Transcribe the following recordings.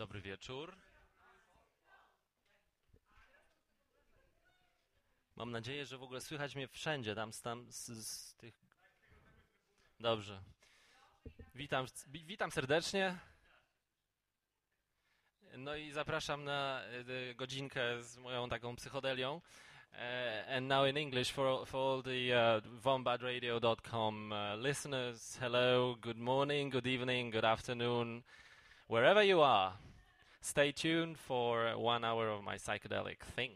Dobry wieczór. Mam nadzieję, że w ogóle słychać mnie wszędzie, tam, tam z, z tych... Dobrze. Witam, witam serdecznie. No i zapraszam na e, godzinkę z moją taką psychodelią. Uh, and now in English for for all the uh, uh, listeners, hello, good morning, good evening, good afternoon, wherever you are. Stay tuned for one hour of my psychedelic thing.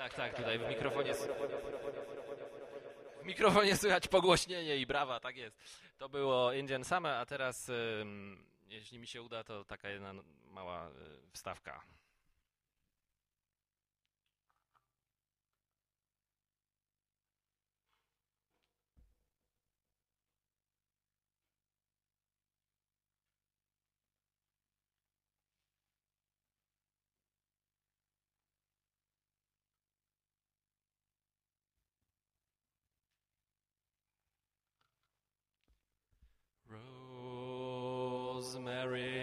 Tak, tak, tutaj w mikrofonie. W mikrofonie słychać pogłośnienie i brawa, tak jest. To było Indian Summer, a teraz, jeśli mi się uda, to taka jedna mała y, wstawka. Rosemary.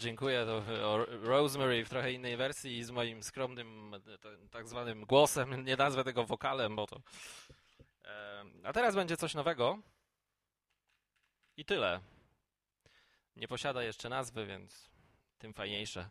Dziękuję. To Rosemary w trochę innej wersji z moim skromnym, tak zwanym głosem. Nie nazwę tego wokalem, bo to. A teraz będzie coś nowego. I tyle. Nie posiada jeszcze nazwy, więc tym fajniejsze.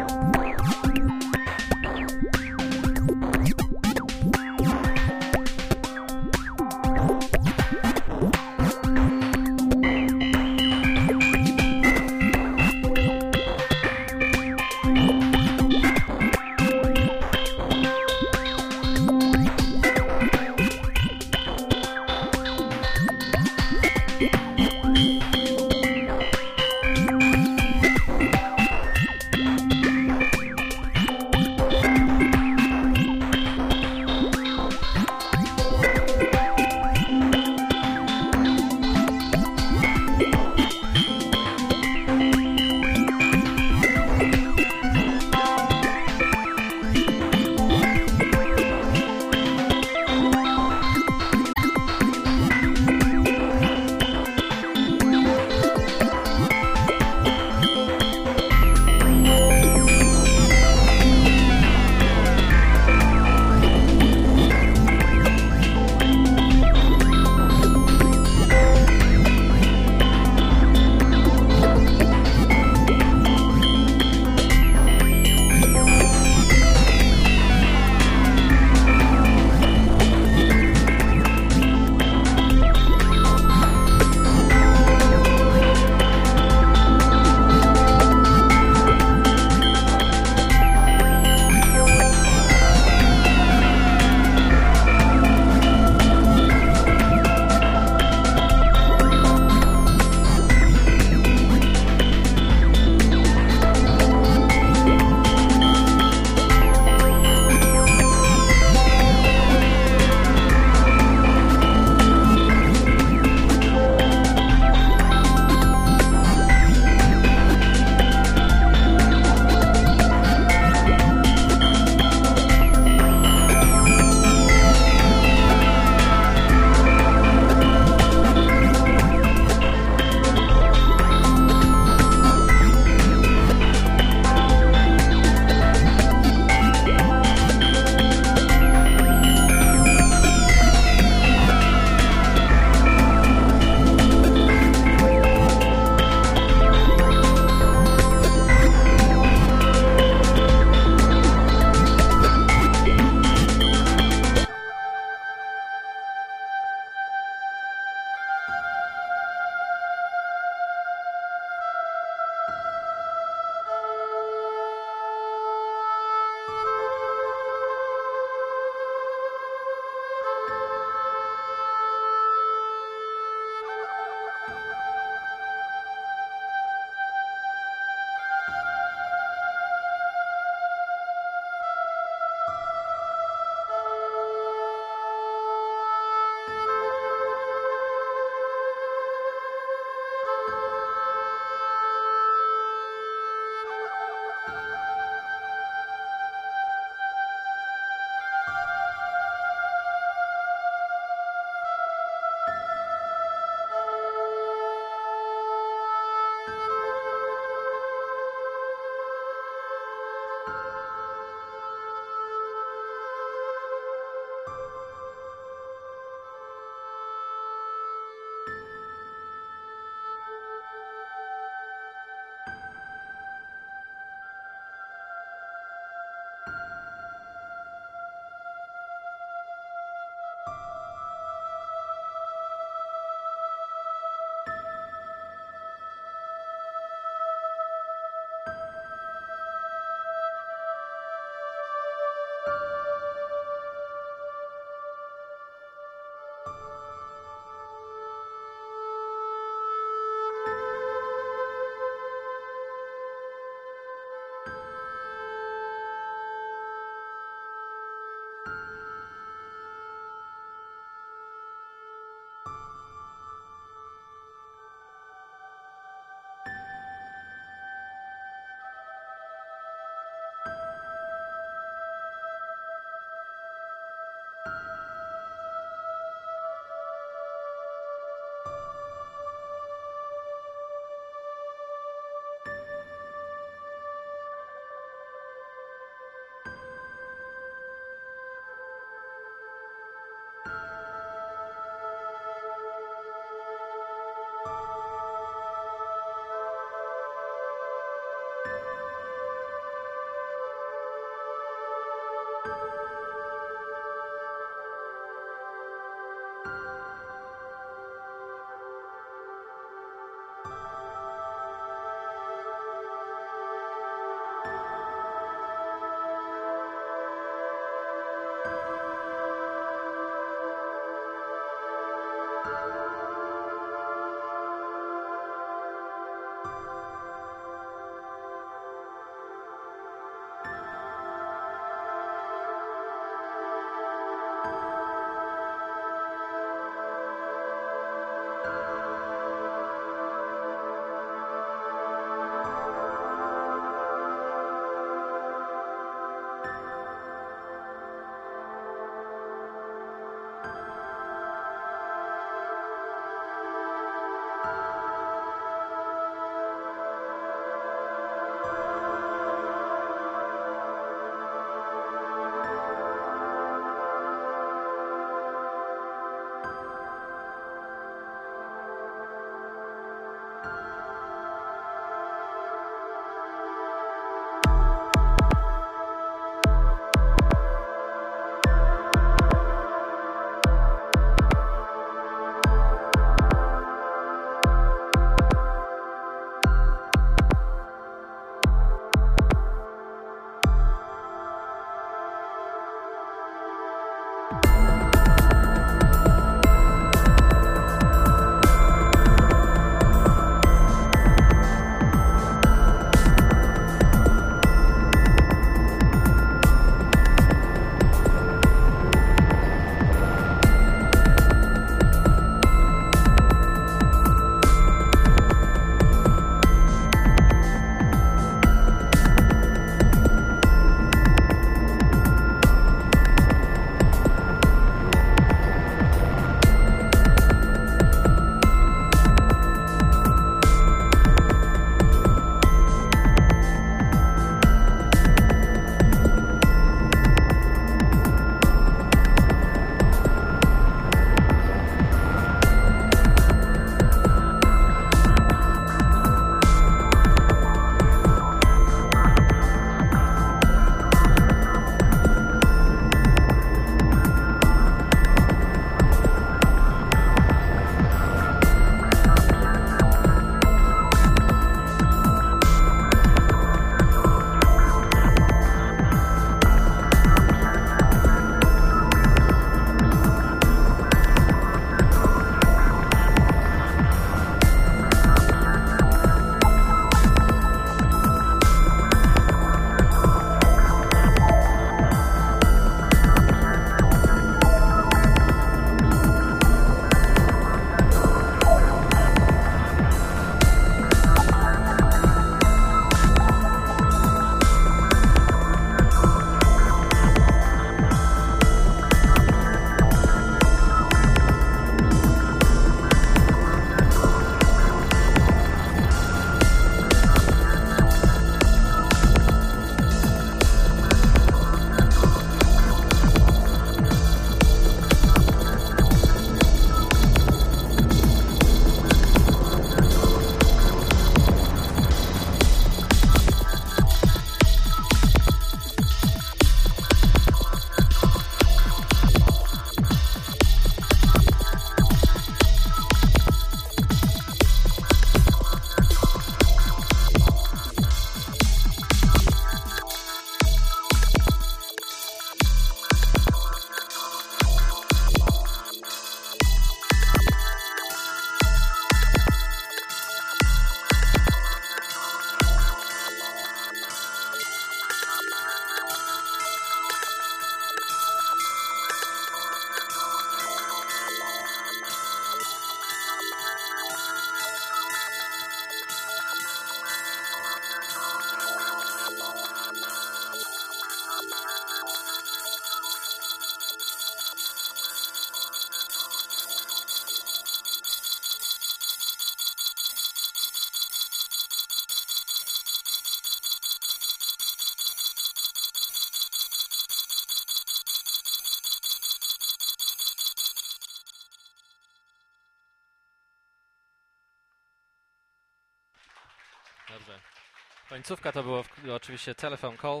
Końcówka to było oczywiście Telephone Call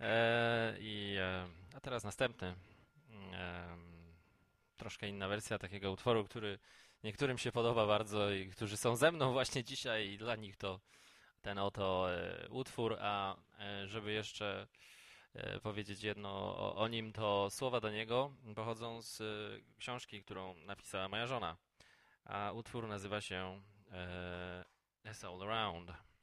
e, i e, a teraz następny. E, troszkę inna wersja takiego utworu, który niektórym się podoba bardzo i którzy są ze mną właśnie dzisiaj i dla nich to ten oto e, utwór, a żeby jeszcze powiedzieć jedno o, o, nim, to słowa do niego pochodzą z książki, którą napisała moja żona, a utwór nazywa się It's All Around.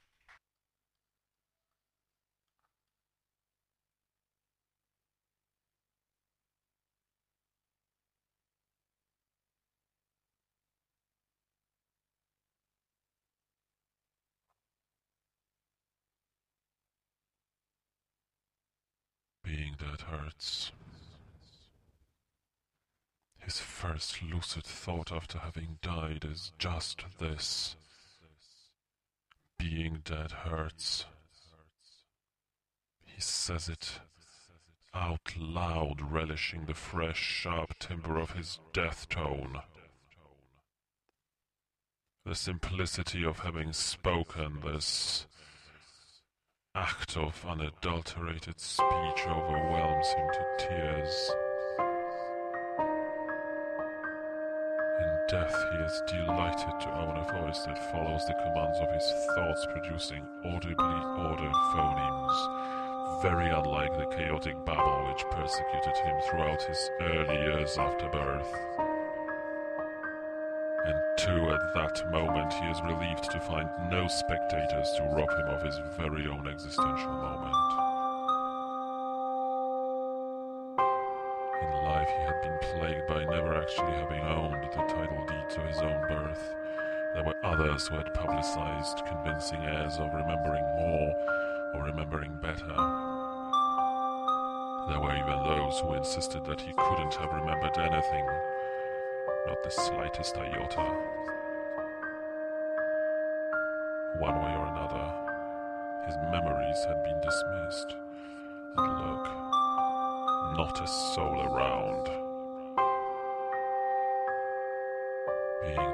Dead hurts. His first lucid thought after having died is just this. Being dead hurts. He says it out loud, relishing the fresh, sharp timbre of his death tone. The simplicity of having spoken this act of unadulterated speech overwhelms him to tears. In death, he is delighted to own a voice that follows the commands of his thoughts, producing audibly ordered phonemes, very unlike the chaotic babble which persecuted him throughout his early years after birth. Too, at that moment, he is relieved to find no spectators to rob him of his very own existential moment. In life, he had been plagued by never actually having owned the title deed to his own birth. There were others who had publicized convincing airs of remembering more or remembering better. There were even those who insisted that he couldn't have remembered anything not the slightest iota. One way or another, his memories had been dismissed. And look, not a soul around. Being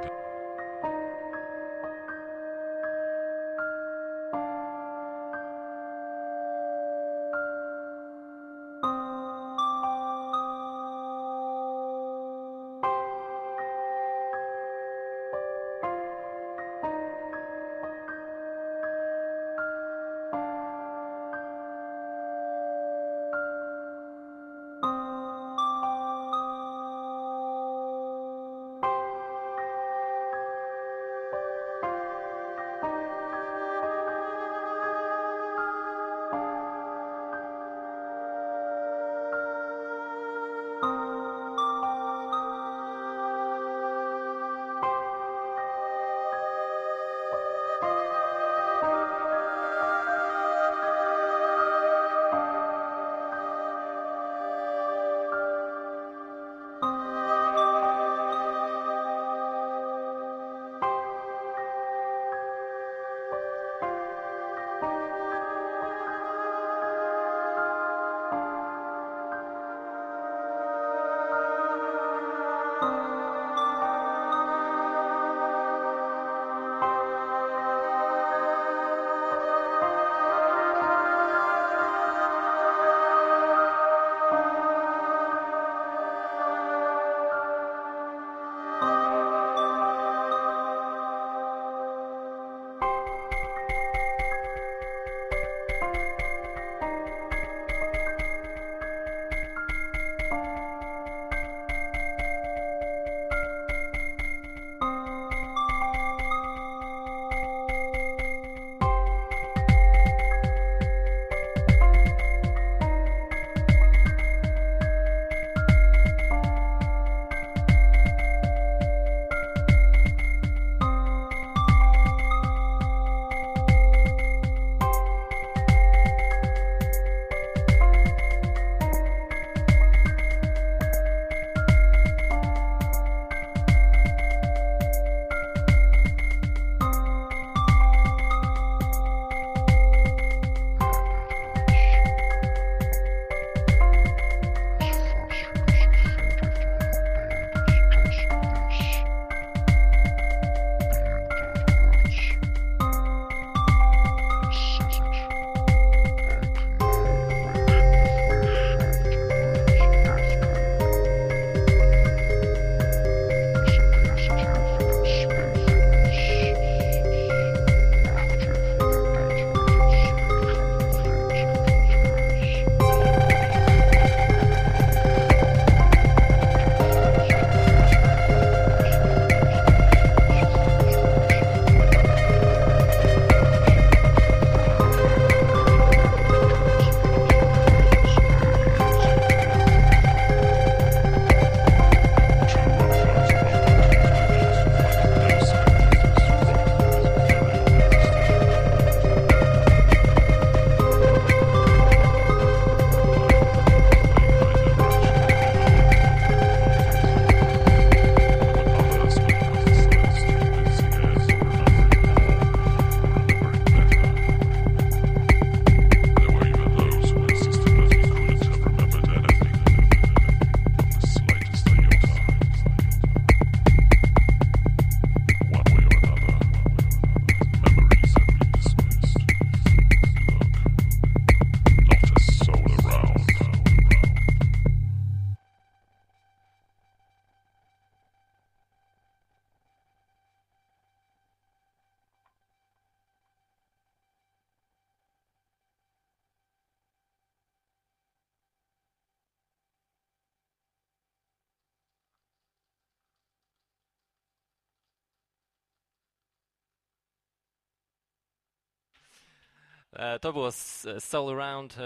To było Soul Around, e,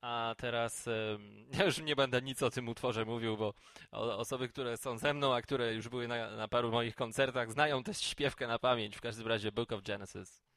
a teraz e, ja już nie będę nic o tym utworze mówił, bo osoby, które są ze mną, a które już były na, na paru moich koncertach, znają tę śpiewkę na pamięć. W każdym razie Book of Genesis.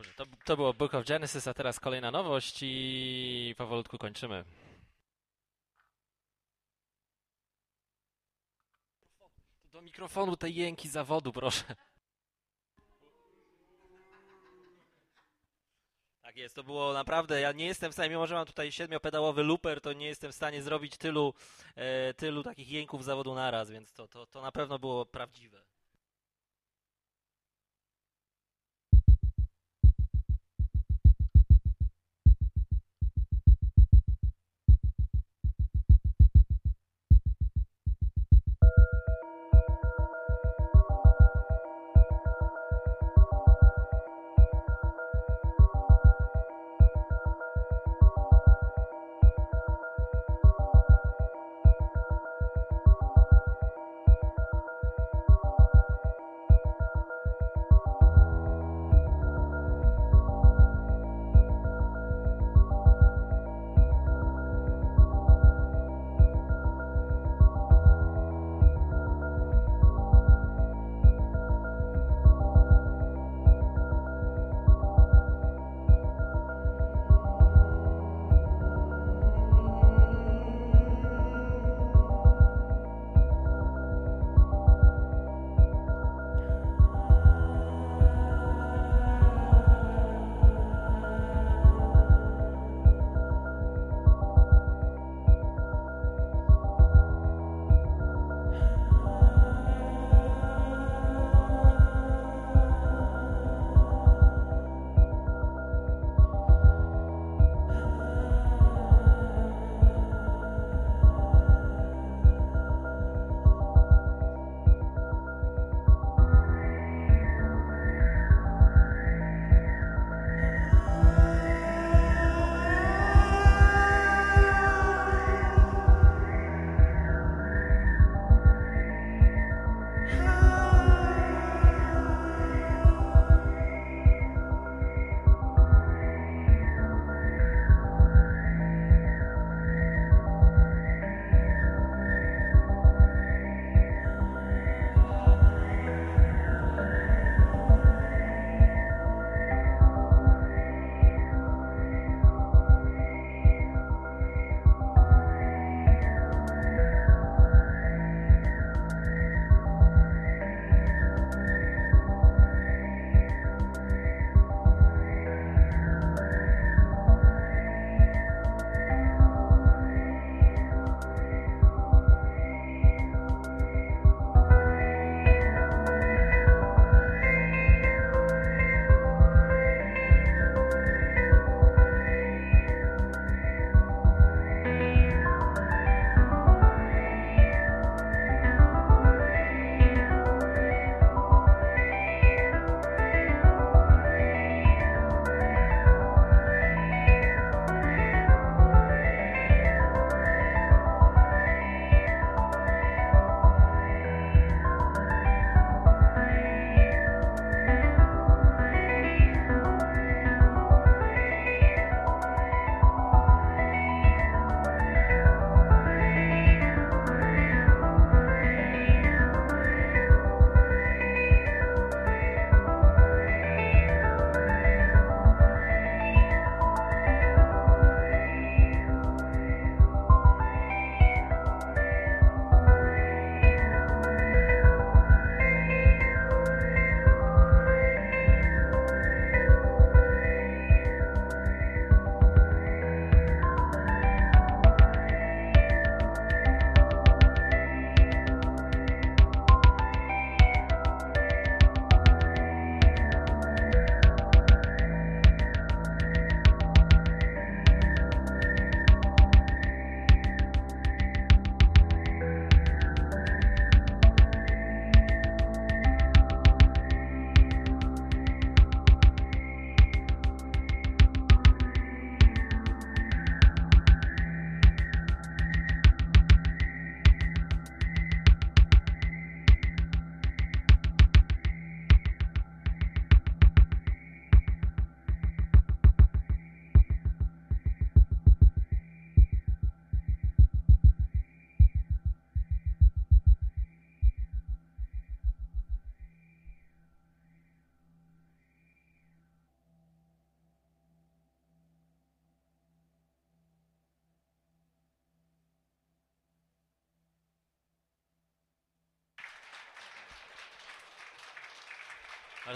Dobrze, to, to było Book of Genesis, a teraz kolejna nowość i powolutku kończymy. Do mikrofonu te jęki zawodu, proszę. Tak jest, to było naprawdę, ja nie jestem w stanie, mimo że mam tutaj siedmiopedałowy looper, to nie jestem w stanie zrobić tylu, e, tylu takich jęków zawodu naraz, więc to, to, to na pewno było prawdziwe.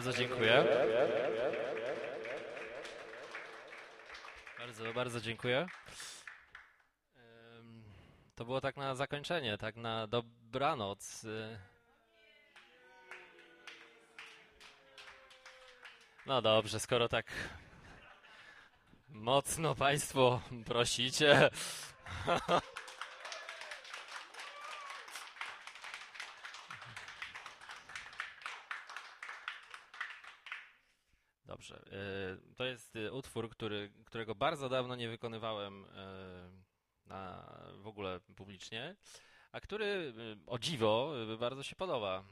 Bardzo dziękuję. Bardzo, bardzo dziękuję. To było tak na zakończenie, tak na dobranoc. No dobrze, skoro tak mocno Państwo prosicie. Dobrze. y, To jest y, utwór, który, którego bardzo dawno nie wykonywałem y, na, w ogóle publicznie, a który y, o dziwo bardzo się podoba.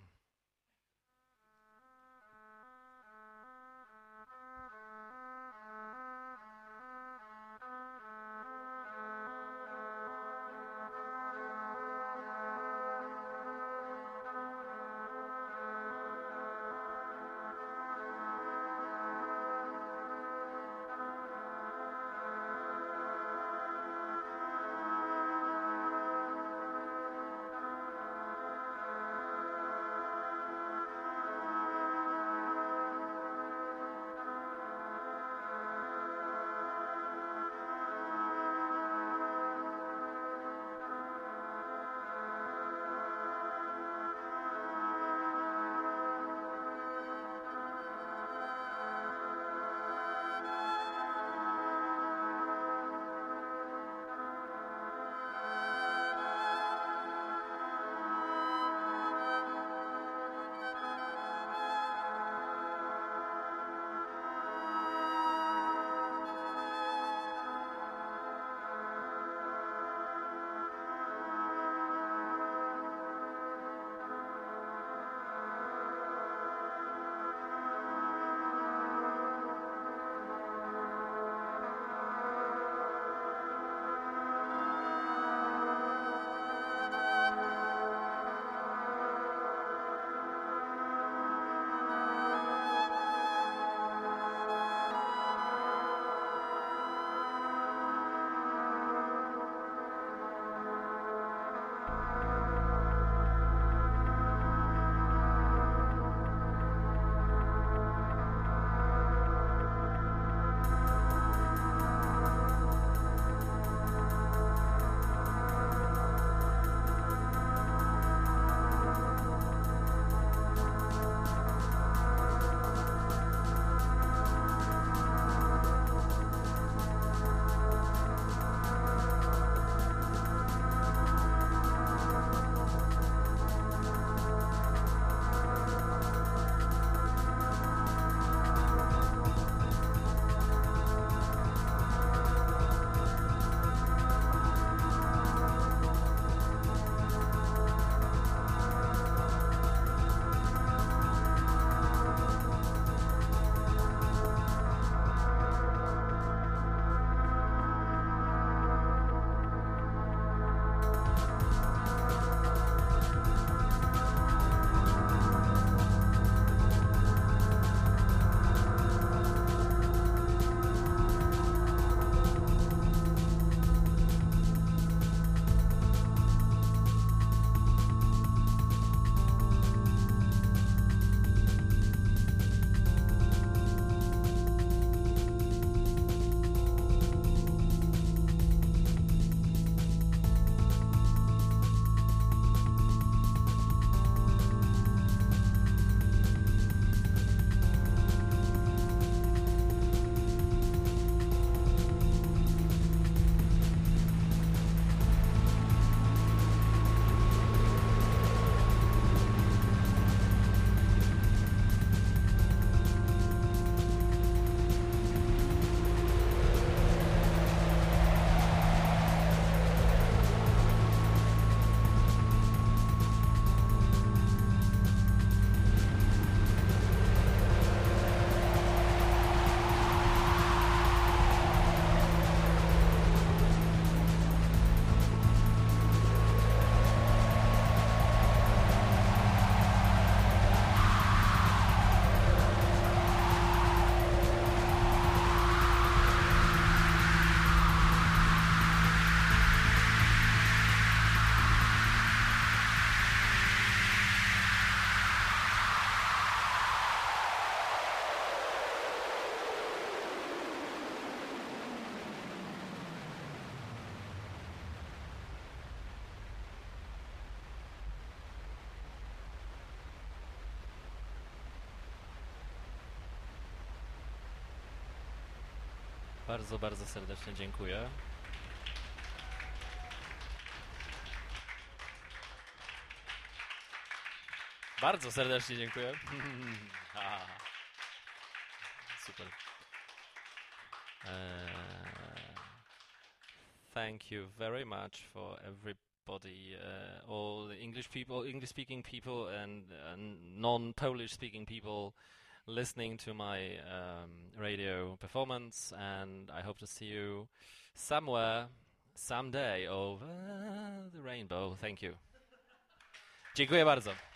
Bardzo, bardzo serdecznie dziękuję. Bardzo serdecznie dziękuję. Super. Uh, thank you very much for everybody, uh, all the English people, English speaking people, and uh, non Polish speaking people listening to my um, radio performance. And I hope to see you somewhere, someday over the rainbow. Thank you. Dziękuję bardzo.